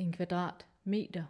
en kvadratmeter.